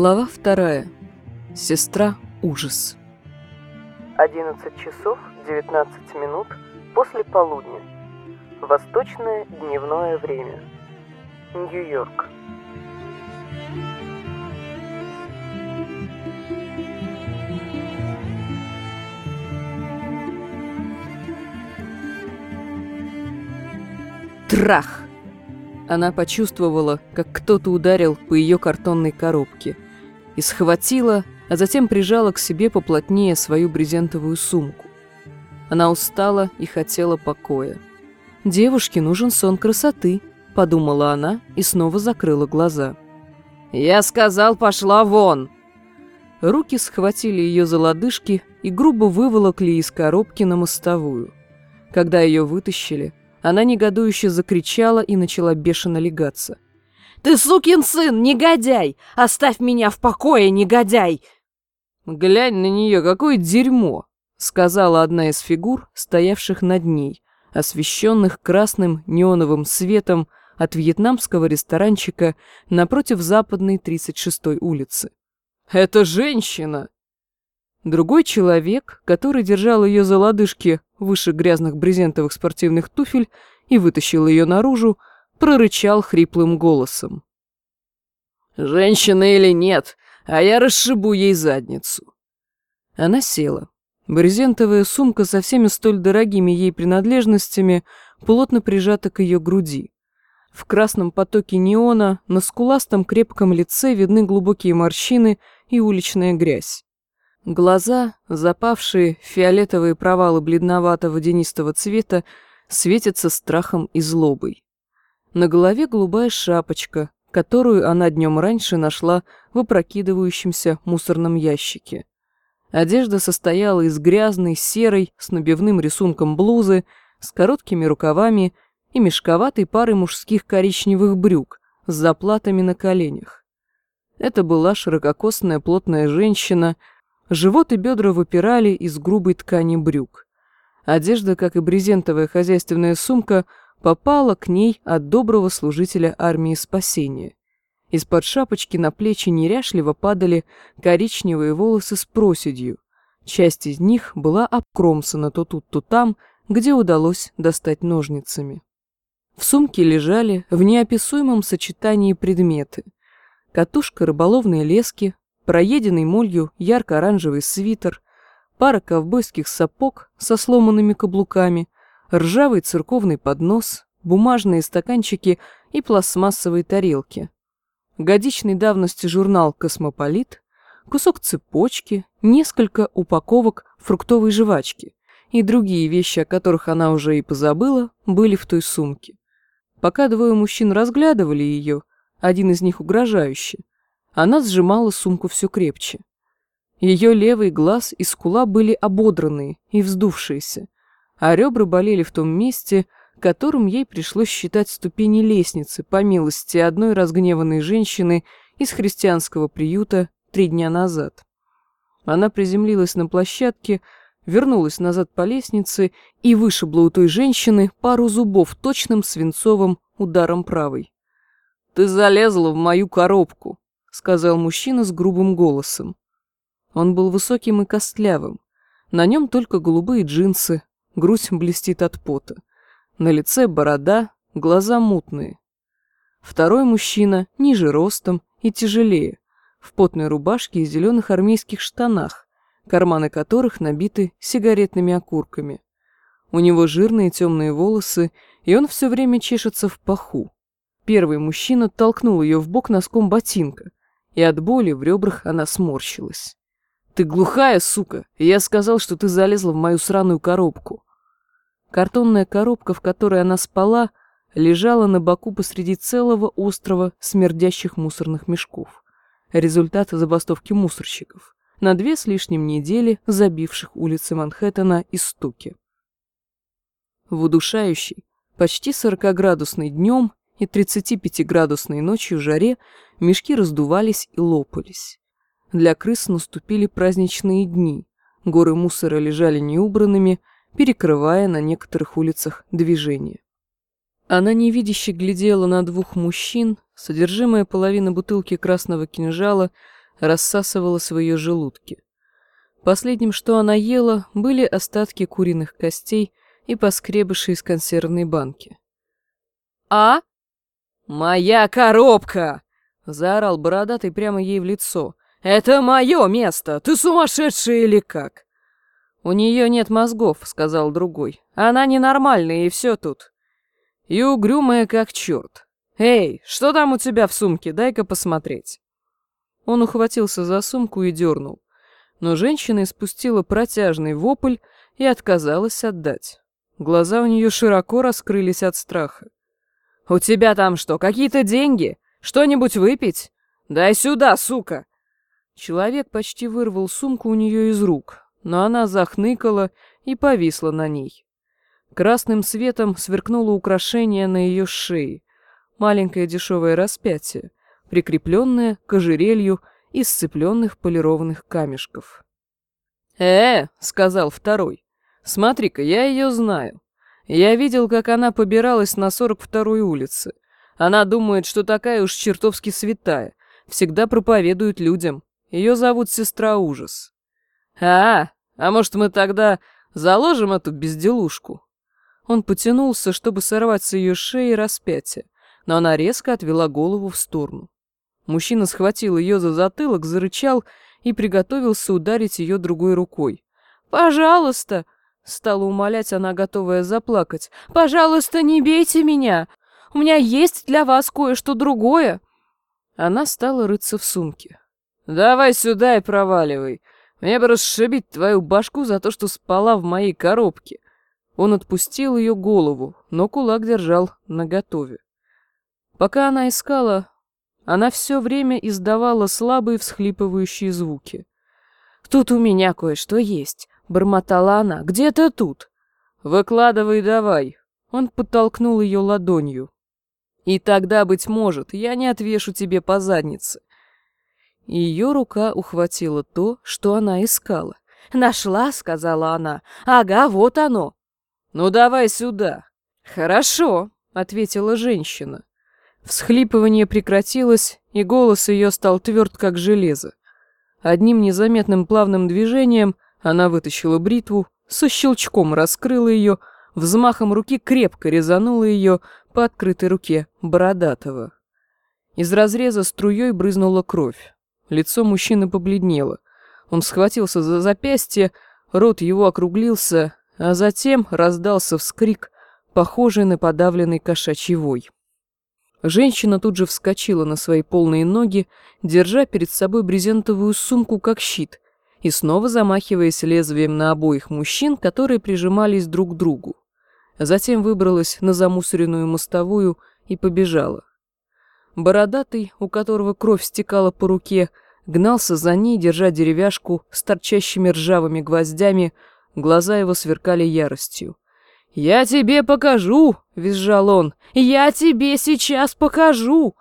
Глава вторая. Сестра ужас. 11 часов 19 минут после полудня. Восточное дневное время. Нью-Йорк. Трах! Она почувствовала, как кто-то ударил по ее картонной коробке и схватила, а затем прижала к себе поплотнее свою брезентовую сумку. Она устала и хотела покоя. «Девушке нужен сон красоты», — подумала она и снова закрыла глаза. «Я сказал, пошла вон!» Руки схватили ее за лодыжки и грубо выволокли из коробки на мостовую. Когда ее вытащили, она негодующе закричала и начала бешено легаться. «Ты сукин сын, негодяй! Оставь меня в покое, негодяй!» «Глянь на нее, какое дерьмо!» — сказала одна из фигур, стоявших над ней, освещенных красным неоновым светом от вьетнамского ресторанчика напротив западной 36-й улицы. «Это женщина!» Другой человек, который держал ее за лодыжки выше грязных брезентовых спортивных туфель и вытащил ее наружу, прорычал хриплым голосом. «Женщина или нет, а я расшибу ей задницу». Она села. Брезентовая сумка со всеми столь дорогими ей принадлежностями плотно прижата к ее груди. В красном потоке неона на скуластом крепком лице видны глубокие морщины и уличная грязь. Глаза, запавшие фиолетовые провалы бледновато-водянистого цвета, светятся страхом и злобой. На голове голубая шапочка, которую она днем раньше нашла в опрокидывающемся мусорном ящике. Одежда состояла из грязной, серой, с набивным рисунком блузы, с короткими рукавами и мешковатой парой мужских коричневых брюк с заплатами на коленях. Это была ширококосная плотная женщина – Живот и бедра выпирали из грубой ткани брюк. Одежда, как и брезентовая хозяйственная сумка, попала к ней от доброго служителя армии спасения. Из-под шапочки на плечи неряшливо падали коричневые волосы с проседью. Часть из них была обкромсана то тут, то там, где удалось достать ножницами. В сумке лежали в неописуемом сочетании предметы. Катушка рыболовной лески, проеденный молью ярко-оранжевый свитер, пара ковбойских сапог со сломанными каблуками, ржавый церковный поднос, бумажные стаканчики и пластмассовые тарелки. Годичной давности журнал «Космополит», кусок цепочки, несколько упаковок фруктовой жвачки и другие вещи, о которых она уже и позабыла, были в той сумке. Пока двое мужчин разглядывали ее, один из них угрожающе, она сжимала сумку все крепче. Ее левый глаз и скула были ободранные и вздувшиеся, а ребра болели в том месте, которым ей пришлось считать ступени лестницы по милости одной разгневанной женщины из христианского приюта три дня назад. Она приземлилась на площадке, вернулась назад по лестнице и вышибла у той женщины пару зубов точным свинцовым ударом правой. «Ты залезла в мою коробку», сказал мужчина с грубым голосом. Он был высоким и костлявым. На нем только голубые джинсы, грудь блестит от пота. На лице борода, глаза мутные. Второй мужчина ниже ростом и тяжелее, в потной рубашке и зеленых армейских штанах, карманы которых набиты сигаретными окурками. У него жирные темные волосы, и он все время чешется в паху. Первый мужчина толкнул ее в бок носком ботинка, и от боли в ребрах она сморщилась. «Ты глухая, сука, я сказал, что ты залезла в мою сраную коробку». Картонная коробка, в которой она спала, лежала на боку посреди целого острова смердящих мусорных мешков. Результат забастовки мусорщиков, на две с лишним недели забивших улицы Манхэттена и стуки. В удушающей, почти 40-градусный днем и 35-градусной ночью жаре мешки раздувались и лопались. Для крыс наступили праздничные дни. Горы мусора лежали неубранными, перекрывая на некоторых улицах движение. Она невидяще глядела на двух мужчин, содержимое половины бутылки красного кинжала рассасывалась в ее желудке. Последним, что она ела, были остатки куриных костей и поскребыши из консервной банки. «А? Моя коробка!» — заорал бородатый прямо ей в лицо. «Это мое место! Ты сумасшедшая или как?» «У нее нет мозгов», — сказал другой. «Она ненормальная, и все тут. И угрюмая, как черт. Эй, что там у тебя в сумке? Дай-ка посмотреть». Он ухватился за сумку и дернул. Но женщина испустила протяжный вопль и отказалась отдать. Глаза у нее широко раскрылись от страха. «У тебя там что, какие-то деньги? Что-нибудь выпить? Дай сюда, сука!» Человек почти вырвал сумку у нее из рук, но она захныкала и повисла на ней. Красным светом сверкнуло украшение на ее шее, маленькое дешевое распятие, прикрепленное к ожерелью из сцепленных полированных камешков. «Э, — сказал второй, — смотри-ка, я ее знаю. Я видел, как она побиралась на 42-й улице. Она думает, что такая уж чертовски святая, всегда проповедует людям. Ее зовут Сестра Ужас. А, а может мы тогда заложим эту безделушку? Он потянулся, чтобы сорвать с ее шеи распятие, но она резко отвела голову в сторону. Мужчина схватил ее за затылок, зарычал и приготовился ударить ее другой рукой. «Пожалуйста!» — стала умолять она, готовая заплакать. «Пожалуйста, не бейте меня! У меня есть для вас кое-что другое!» Она стала рыться в сумке. «Давай сюда и проваливай. Мне бы расшибить твою башку за то, что спала в моей коробке». Он отпустил ее голову, но кулак держал наготове. Пока она искала, она все время издавала слабые всхлипывающие звуки. «Тут у меня кое-что есть», — бормотала она. «Где-то тут». «Выкладывай давай». Он подтолкнул ее ладонью. «И тогда, быть может, я не отвешу тебе по заднице. Ее рука ухватила то, что она искала. «Нашла», — сказала она. «Ага, вот оно». «Ну давай сюда». «Хорошо», — ответила женщина. Всхлипывание прекратилось, и голос ее стал тверд, как железо. Одним незаметным плавным движением она вытащила бритву, со щелчком раскрыла ее, взмахом руки крепко резанула ее по открытой руке Бородатого. Из разреза струей брызнула кровь. Лицо мужчины побледнело. Он схватился за запястье, рот его округлился, а затем раздался вскрик, похожий на подавленный кошачий вой. Женщина тут же вскочила на свои полные ноги, держа перед собой брезентовую сумку как щит, и снова замахиваясь лезвием на обоих мужчин, которые прижимались друг к другу. Затем выбралась на замусоренную мостовую и побежала. Бородатый, у которого кровь стекала по руке, гнался за ней, держа деревяшку с торчащими ржавыми гвоздями, глаза его сверкали яростью. «Я тебе покажу!» — визжал он. «Я тебе сейчас покажу!»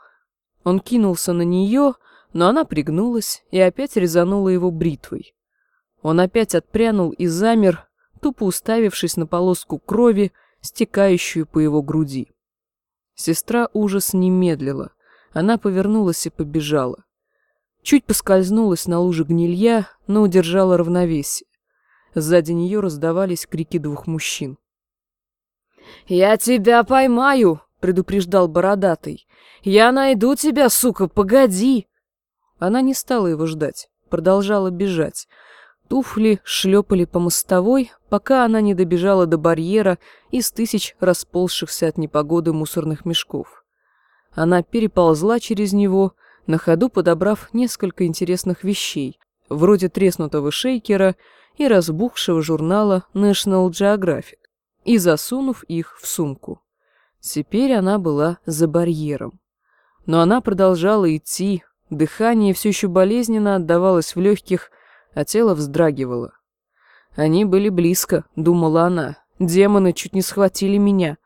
Он кинулся на нее, но она пригнулась и опять резанула его бритвой. Он опять отпрянул и замер, тупо уставившись на полоску крови, стекающую по его груди. Сестра ужас не медлила. Она повернулась и побежала. Чуть поскользнулась на луже гнилья, но удержала равновесие. Сзади нее раздавались крики двух мужчин. «Я тебя поймаю!» — предупреждал бородатый. «Я найду тебя, сука, погоди!» Она не стала его ждать, продолжала бежать. Туфли шлепали по мостовой, пока она не добежала до барьера из тысяч расползшихся от непогоды мусорных мешков. Она переползла через него, на ходу подобрав несколько интересных вещей, вроде треснутого шейкера и разбухшего журнала National Geographic, и засунув их в сумку. Теперь она была за барьером. Но она продолжала идти, дыхание все еще болезненно отдавалось в легких, а тело вздрагивало. Они были близко, думала она. Демоны чуть не схватили меня.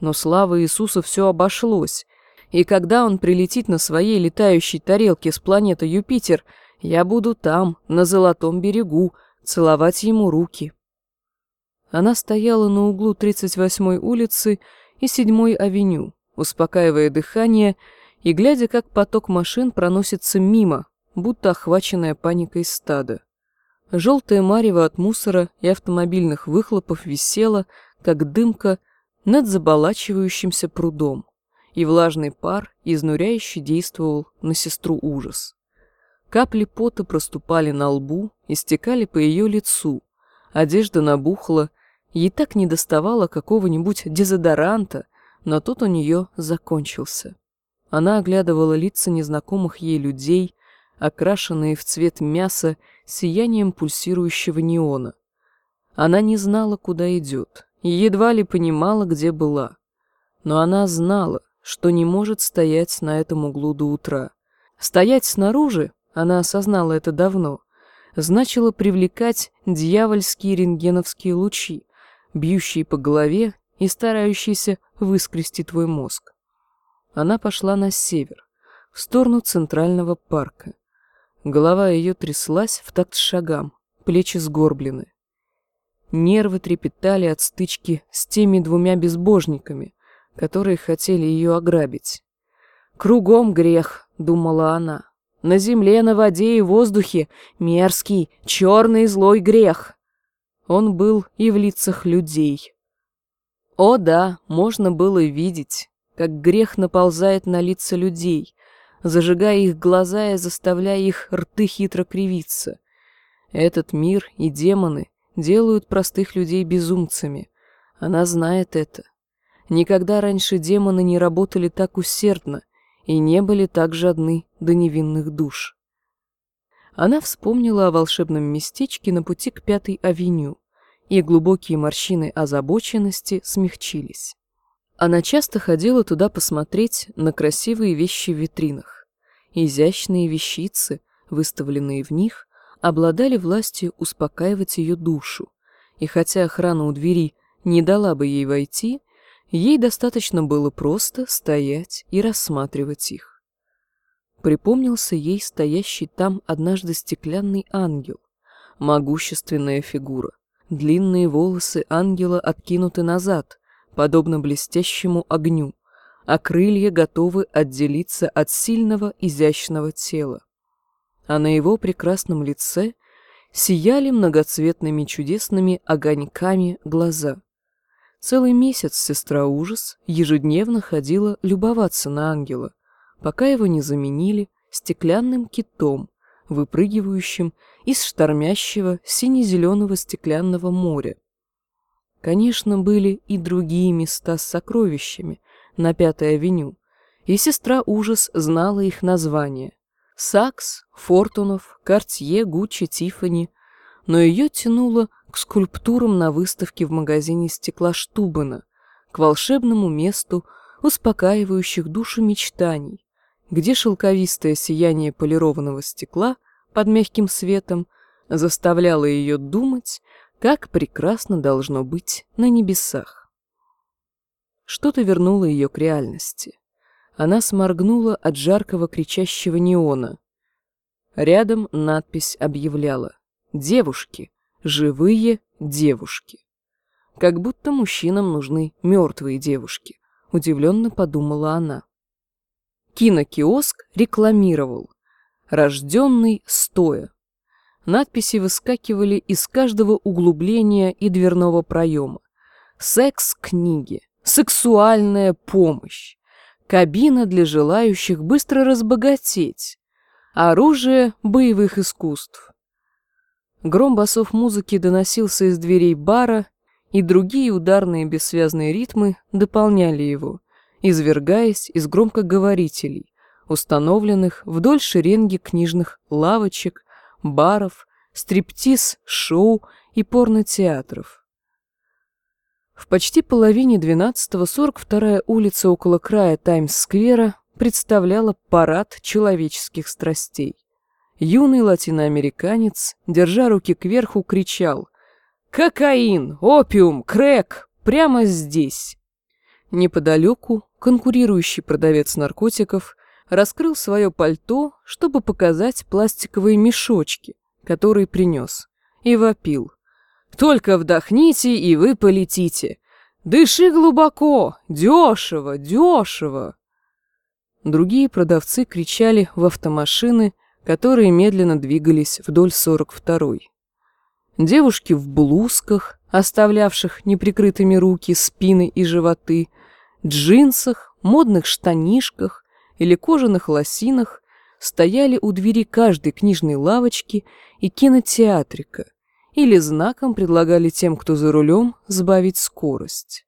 Но слава Иисуса все обошлось, и когда он прилетит на своей летающей тарелке с планеты Юпитер, я буду там, на Золотом берегу, целовать ему руки. Она стояла на углу 38-й улицы и 7-й авеню, успокаивая дыхание и глядя, как поток машин проносится мимо, будто охваченное паникой стадо. Желтое марево от мусора и автомобильных выхлопов висело, как дымка, над заболачивающимся прудом, и влажный пар изнуряюще действовал на сестру ужас. Капли пота проступали на лбу и стекали по ее лицу, одежда набухла, ей так не доставало какого-нибудь дезодоранта, но тут у нее закончился. Она оглядывала лица незнакомых ей людей, окрашенные в цвет мяса сиянием пульсирующего неона. Она не знала, куда идет, и едва ли понимала, где была. Но она знала, что не может стоять на этом углу до утра. Стоять снаружи, она осознала это давно, значило привлекать дьявольские рентгеновские лучи, бьющие по голове и старающиеся выскрести твой мозг. Она пошла на север, в сторону центрального парка. Голова ее тряслась в такт шагам, плечи сгорблены. Нервы трепетали от стычки с теми двумя безбожниками, которые хотели ее ограбить. «Кругом грех», — думала она. «На земле, на воде и воздухе мерзкий, черный злой грех». Он был и в лицах людей. О да, можно было видеть, как грех наползает на лица людей, зажигая их глаза и заставляя их рты хитро кривиться. Этот мир и демоны делают простых людей безумцами. Она знает это. Никогда раньше демоны не работали так усердно и не были так жадны до невинных душ. Она вспомнила о волшебном местечке на пути к Пятой авеню, и глубокие морщины озабоченности смягчились. Она часто ходила туда посмотреть на красивые вещи в витринах. Изящные вещицы, выставленные в них, обладали властью успокаивать ее душу, и хотя охрана у двери не дала бы ей войти, ей достаточно было просто стоять и рассматривать их. Припомнился ей стоящий там однажды стеклянный ангел, могущественная фигура. Длинные волосы ангела откинуты назад, подобно блестящему огню, а крылья готовы отделиться от сильного изящного тела. А на его прекрасном лице сияли многоцветными чудесными огоньками глаза. Целый месяц сестра Ужас ежедневно ходила любоваться на ангела, пока его не заменили стеклянным китом, выпрыгивающим из штормящего сине-зеленого стеклянного моря. Конечно, были и другие места с сокровищами на Пятой авеню, и сестра Ужас знала их названия. Сакс, Фортунов, Картье, Гуччи, Тиффани. Но ее тянуло к скульптурам на выставке в магазине стекла Штубена, к волшебному месту успокаивающих душу мечтаний, где шелковистое сияние полированного стекла под мягким светом заставляло ее думать, как прекрасно должно быть на небесах. Что-то вернуло ее к реальности. Она сморгнула от жаркого кричащего неона. Рядом надпись объявляла «Девушки, живые девушки». Как будто мужчинам нужны мертвые девушки, удивленно подумала она. Кинокиоск рекламировал «Рожденный стоя». Надписи выскакивали из каждого углубления и дверного проема. Секс-книги, сексуальная помощь, кабина для желающих быстро разбогатеть, оружие боевых искусств. Гром басов музыки доносился из дверей бара, и другие ударные бессвязные ритмы дополняли его, извергаясь из громкоговорителей, установленных вдоль шеренги книжных лавочек, баров, стриптиз-шоу и порнотеатров. В почти половине двенадцатого 42-я улица около края Таймс-сквера представляла парад человеческих страстей. Юный латиноамериканец, держа руки кверху, кричал «Кокаин! Опиум! Крэк! Прямо здесь!» Неподалеку конкурирующий продавец наркотиков раскрыл свое пальто, чтобы показать пластиковые мешочки, которые принес, и вопил. «Только вдохните, и вы полетите! Дыши глубоко! Дешево! Дешево!» Другие продавцы кричали в автомашины, которые медленно двигались вдоль 42-й. Девушки в блузках, оставлявших неприкрытыми руки, спины и животы, джинсах, модных штанишках или кожаных лосинах стояли у двери каждой книжной лавочки и кинотеатрика или знаком предлагали тем, кто за рулем, сбавить скорость.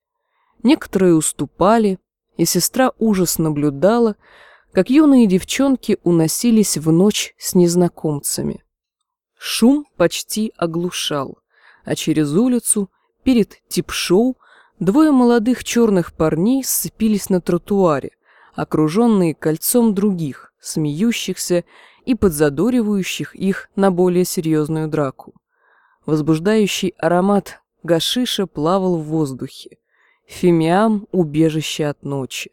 Некоторые уступали, и сестра ужас наблюдала, как юные девчонки уносились в ночь с незнакомцами. Шум почти оглушал, а через улицу, перед тип-шоу, двое молодых черных парней сцепились на тротуаре, окруженные кольцом других, смеющихся и подзадоривающих их на более серьезную драку. Возбуждающий аромат гашиша плавал в воздухе. Фимиам — убежище от ночи.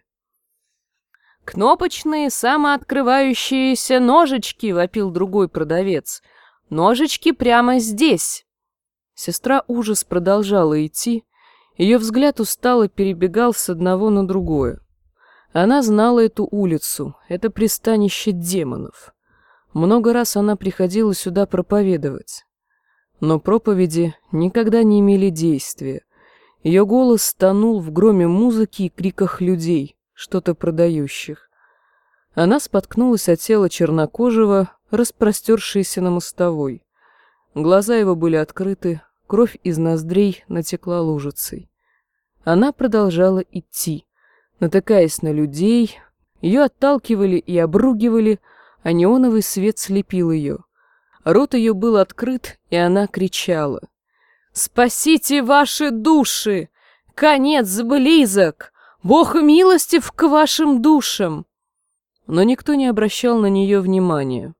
«Кнопочные самооткрывающиеся ножички!» — вопил другой продавец. «Ножички прямо здесь!» Сестра ужас продолжала идти, ее взгляд устало перебегал с одного на другое. Она знала эту улицу, это пристанище демонов. Много раз она приходила сюда проповедовать. Но проповеди никогда не имели действия. Ее голос тонул в громе музыки и криках людей, что-то продающих. Она споткнулась от тела чернокожего, распростершейся на мостовой. Глаза его были открыты, кровь из ноздрей натекла лужицей. Она продолжала идти, натыкаясь на людей, ее отталкивали и обругивали, а неоновый свет слепил ее. Рот ее был открыт, и она кричала. «Спасите ваши души! Конец близок! Бог милостив к вашим душам!» Но никто не обращал на нее внимания.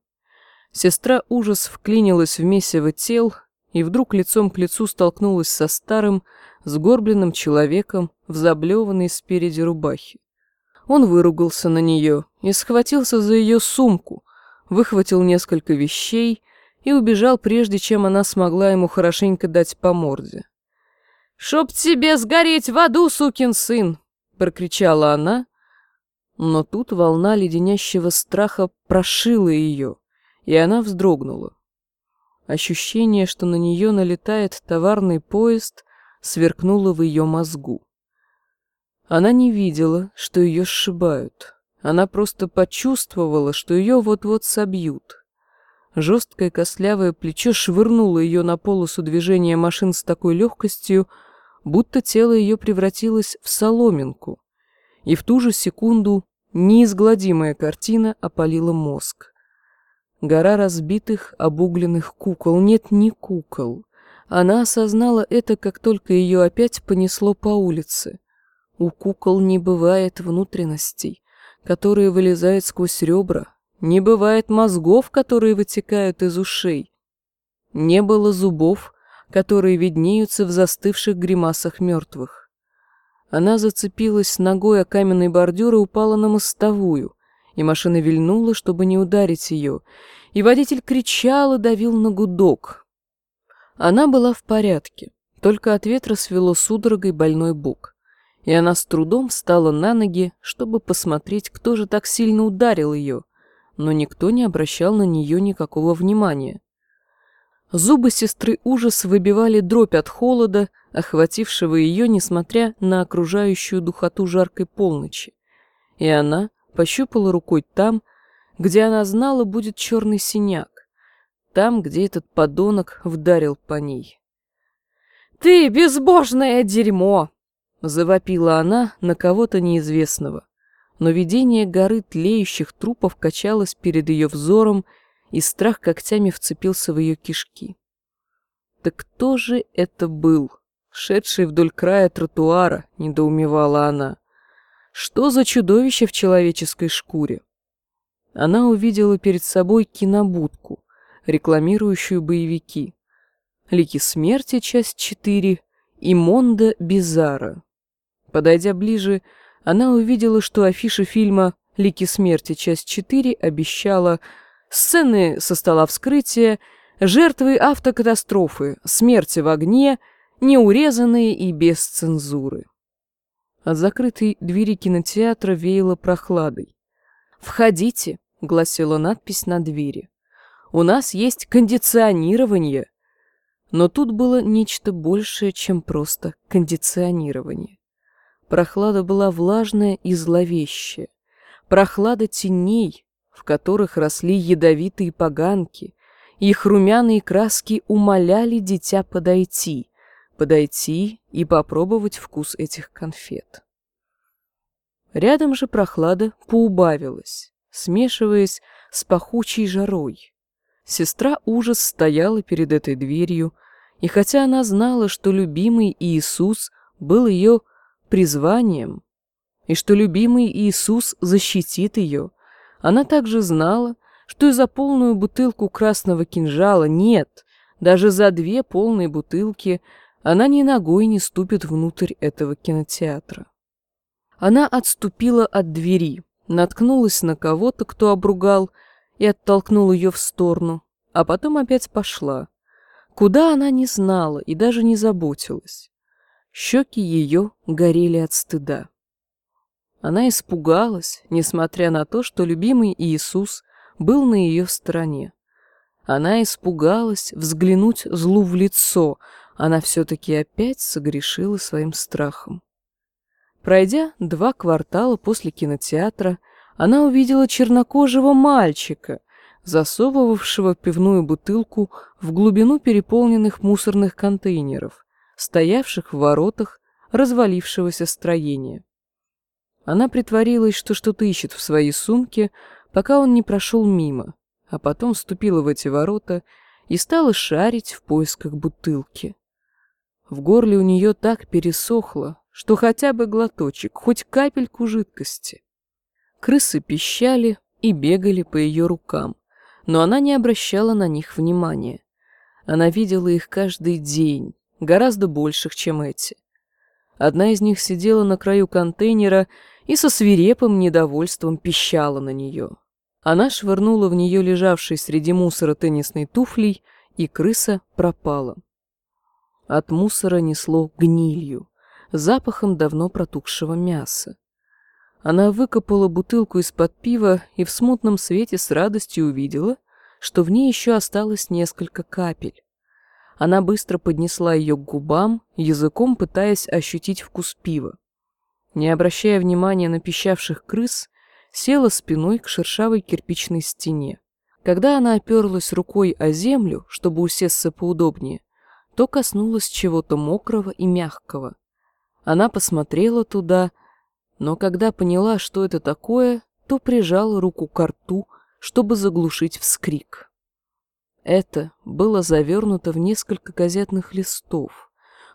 Сестра ужас вклинилась в месиво тел и вдруг лицом к лицу столкнулась со старым, сгорбленным человеком в заблеванной спереди рубахе. Он выругался на нее и схватился за ее сумку, выхватил несколько вещей и убежал, прежде чем она смогла ему хорошенько дать по морде. «Чтоб тебе сгореть в аду, сукин сын!» — прокричала она, но тут волна леденящего страха прошила ее, и она вздрогнула. Ощущение, что на нее налетает товарный поезд, сверкнуло в ее мозгу. Она не видела, что ее сшибают. Она просто почувствовала, что ее вот-вот собьют. Жесткое костлявое плечо швырнуло ее на полосу движения машин с такой легкостью, будто тело ее превратилось в соломинку. И в ту же секунду неизгладимая картина опалила мозг. Гора разбитых, обугленных кукол. Нет, не кукол. Она осознала это, как только ее опять понесло по улице. У кукол не бывает внутренностей, которые вылезают сквозь ребра, не бывает мозгов, которые вытекают из ушей. Не было зубов, которые виднеются в застывших гримасах мертвых. Она зацепилась ногой о каменный бордюр и упала на мостовую, и машина вильнула, чтобы не ударить ее, и водитель кричал и давил на гудок. Она была в порядке, только от ветра свело судорогой больной бок, и она с трудом встала на ноги, чтобы посмотреть, кто же так сильно ударил ее, но никто не обращал на нее никакого внимания. Зубы сестры ужас выбивали дробь от холода, охватившего ее, несмотря на окружающую духоту жаркой полночи. И она пощупала рукой там, где она знала будет черный синяк, там, где этот подонок вдарил по ней. «Ты безбожное дерьмо!» — завопила она на кого-то неизвестного но видение горы тлеющих трупов качалось перед ее взором, и страх когтями вцепился в ее кишки. Так кто же это был, шедший вдоль края тротуара, недоумевала она. Что за чудовище в человеческой шкуре? Она увидела перед собой кинобудку, рекламирующую боевики. «Лики смерти», часть 4, и «Монда Бизара». Подойдя ближе, она увидела, что афиша фильма «Лики смерти. Часть 4» обещала сцены со стола вскрытия, жертвы автокатастрофы, смерти в огне, неурезанные и без цензуры. От закрытой двери кинотеатра веяло прохладой. «Входите», — гласила надпись на двери. У нас есть кондиционирование. Но тут было нечто большее, чем просто кондиционирование. Прохлада была влажная и зловещая. Прохлада теней, в которых росли ядовитые поганки. Их румяные краски умоляли дитя подойти, подойти и попробовать вкус этих конфет. Рядом же прохлада поубавилась, смешиваясь с пахучей жарой. Сестра ужас стояла перед этой дверью, и хотя она знала, что любимый Иисус был ее призванием, и что любимый Иисус защитит ее, она также знала, что и за полную бутылку красного кинжала нет, даже за две полные бутылки она ни ногой не ступит внутрь этого кинотеатра. Она отступила от двери, наткнулась на кого-то, кто обругал, и оттолкнул ее в сторону, а потом опять пошла. Куда она не знала и даже не заботилась. Щеки ее горели от стыда. Она испугалась, несмотря на то, что любимый Иисус был на ее стороне. Она испугалась взглянуть злу в лицо, она все-таки опять согрешила своим страхом. Пройдя два квартала после кинотеатра, она увидела чернокожего мальчика, засовывавшего пивную бутылку в глубину переполненных мусорных контейнеров, стоявших в воротах развалившегося строения. Она притворилась, что что-то ищет в своей сумке, пока он не прошел мимо, а потом вступила в эти ворота и стала шарить в поисках бутылки. В горле у нее так пересохло, что хотя бы глоточек, хоть капельку жидкости. Крысы пищали и бегали по ее рукам, но она не обращала на них внимания. Она видела их каждый день, гораздо больших, чем эти. Одна из них сидела на краю контейнера и со свирепым недовольством пищала на нее. Она швырнула в нее лежавшей среди мусора теннисной туфлей, и крыса пропала. От мусора несло гнилью, запахом давно протухшего мяса. Она выкопала бутылку из-под пива и в смутном свете с радостью увидела, что в ней еще осталось несколько капель. Она быстро поднесла ее к губам, языком пытаясь ощутить вкус пива. Не обращая внимания на пищавших крыс, села спиной к шершавой кирпичной стене. Когда она оперлась рукой о землю, чтобы усесться поудобнее, то коснулась чего-то мокрого и мягкого. Она посмотрела туда, но когда поняла, что это такое, то прижала руку к рту, чтобы заглушить вскрик. Это было завернуто в несколько газетных листов,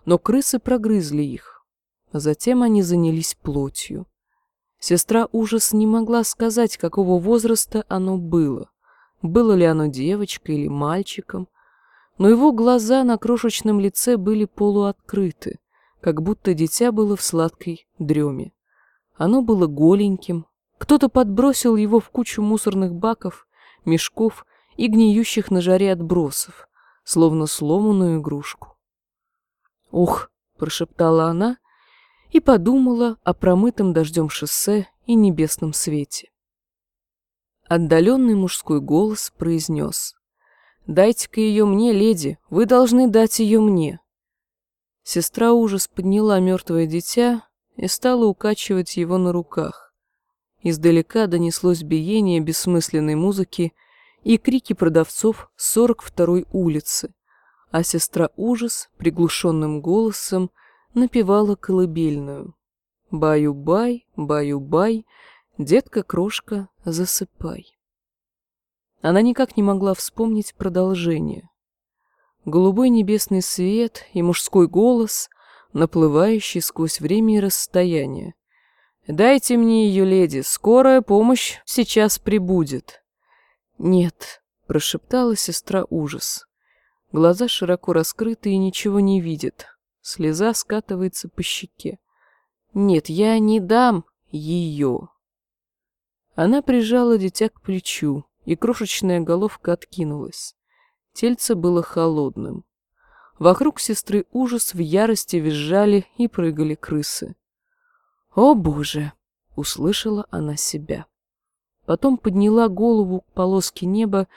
но крысы прогрызли их. Затем они занялись плотью. Сестра ужас не могла сказать, какого возраста оно было. Было ли оно девочкой или мальчиком, но его глаза на крошечном лице были полуоткрыты, как будто дитя было в сладкой дреме. Оно было голеньким, кто-то подбросил его в кучу мусорных баков, мешков и гниющих на жаре отбросов, словно сломанную игрушку. «Ух!» — прошептала она и подумала о промытом дождем шоссе и небесном свете. Отдаленный мужской голос произнес «Дайте-ка ее мне, леди, вы должны дать ее мне». Сестра ужас подняла мертвое дитя и стала укачивать его на руках. Издалека донеслось биение бессмысленной музыки и крики продавцов с 42-й улицы, а сестра ужас приглушенным голосом напевала колыбельную. «Баю-бай, баю-бай, детка-крошка, засыпай». Она никак не могла вспомнить продолжение. Голубой небесный свет и мужской голос, наплывающий сквозь время и расстояние. «Дайте мне ее, леди, скорая помощь сейчас прибудет». «Нет», — прошептала сестра ужас. Глаза широко раскрыты и ничего не видит. Слеза скатывается по щеке. «Нет, я не дам ее». Она прижала дитя к плечу, и крошечная головка откинулась. Тельце было холодным. Вокруг сестры ужас в ярости визжали и прыгали крысы. «О, Боже!» — услышала она себя. Потом подняла голову к полоске неба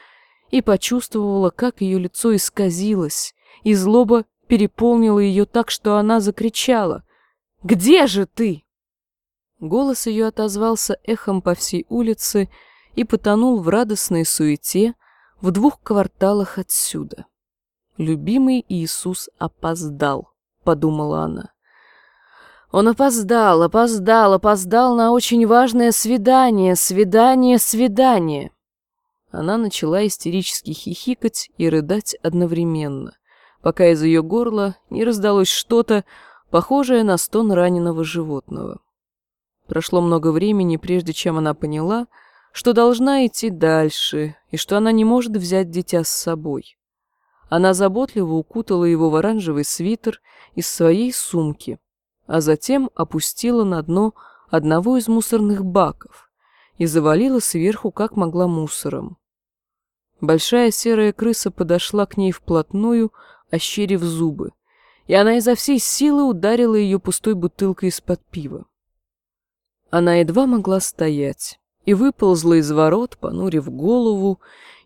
и почувствовала, как ее лицо исказилось, и злоба переполнила ее так, что она закричала. «Где же ты?» Голос ее отозвался эхом по всей улице и потонул в радостной суете в двух кварталах отсюда. «Любимый Иисус опоздал», — подумала она. Он опоздал, опоздал, опоздал на очень важное свидание, свидание, свидание. Она начала истерически хихикать и рыдать одновременно, пока из ее горла не раздалось что-то, похожее на стон раненого животного. Прошло много времени, прежде чем она поняла, что должна идти дальше и что она не может взять дитя с собой. Она заботливо укутала его в оранжевый свитер из своей сумки, а затем опустила на дно одного из мусорных баков и завалила сверху как могла мусором. Большая серая крыса подошла к ней вплотную, ощерив зубы, и она изо всей силы ударила ее пустой бутылкой из-под пива. Она едва могла стоять и выползла из ворот, понурив голову,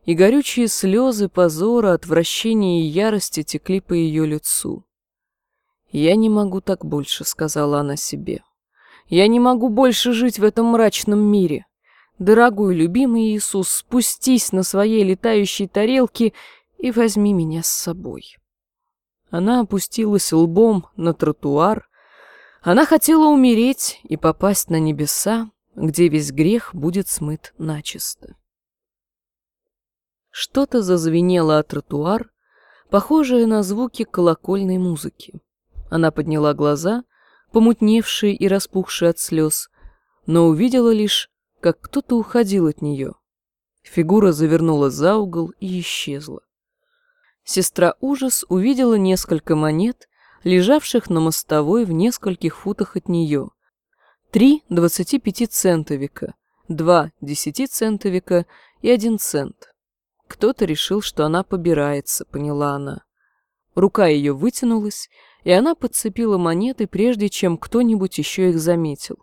и горючие слезы позора, отвращения и ярости текли по ее лицу. «Я не могу так больше», — сказала она себе. «Я не могу больше жить в этом мрачном мире. Дорогой, любимый Иисус, спустись на своей летающей тарелке и возьми меня с собой». Она опустилась лбом на тротуар. Она хотела умереть и попасть на небеса, где весь грех будет смыт начисто. Что-то зазвенело от тротуар, похожее на звуки колокольной музыки. Она подняла глаза, помутневшие и распухшие от слез, но увидела лишь, как кто-то уходил от нее. Фигура завернула за угол и исчезла. Сестра Ужас увидела несколько монет, лежавших на мостовой в нескольких футах от нее. Три двадцати пяти центовика, два десяти центовика и один цент. Кто-то решил, что она побирается, поняла она. Рука ее вытянулась, и она подцепила монеты, прежде чем кто-нибудь еще их заметил.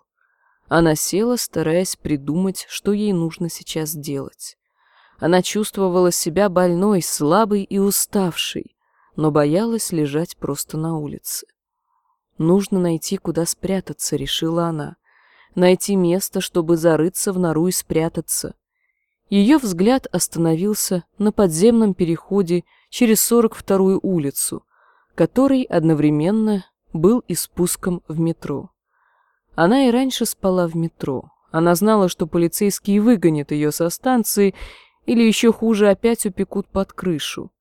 Она села, стараясь придумать, что ей нужно сейчас делать. Она чувствовала себя больной, слабой и уставшей, но боялась лежать просто на улице. «Нужно найти, куда спрятаться», — решила она. «Найти место, чтобы зарыться в нору и спрятаться». Ее взгляд остановился на подземном переходе через 42-ю улицу, который одновременно был и спуском в метро. Она и раньше спала в метро. Она знала, что полицейские выгонят ее со станции или еще хуже опять упекут под крышу.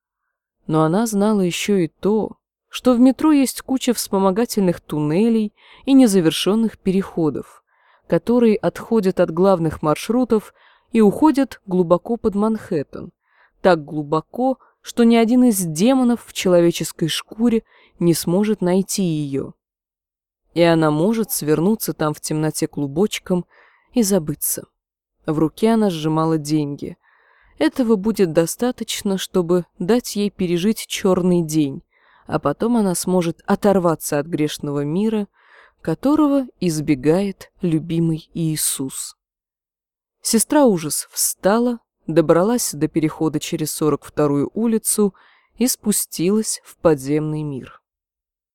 Но она знала еще и то, что в метро есть куча вспомогательных туннелей и незавершенных переходов, которые отходят от главных маршрутов и уходят глубоко под Манхэттен, так глубоко, что ни один из демонов в человеческой шкуре не сможет найти ее. И она может свернуться там в темноте клубочком и забыться. В руке она сжимала деньги. Этого будет достаточно, чтобы дать ей пережить черный день, а потом она сможет оторваться от грешного мира, которого избегает любимый Иисус. Сестра ужас встала, добралась до перехода через 42-ю улицу и спустилась в подземный мир.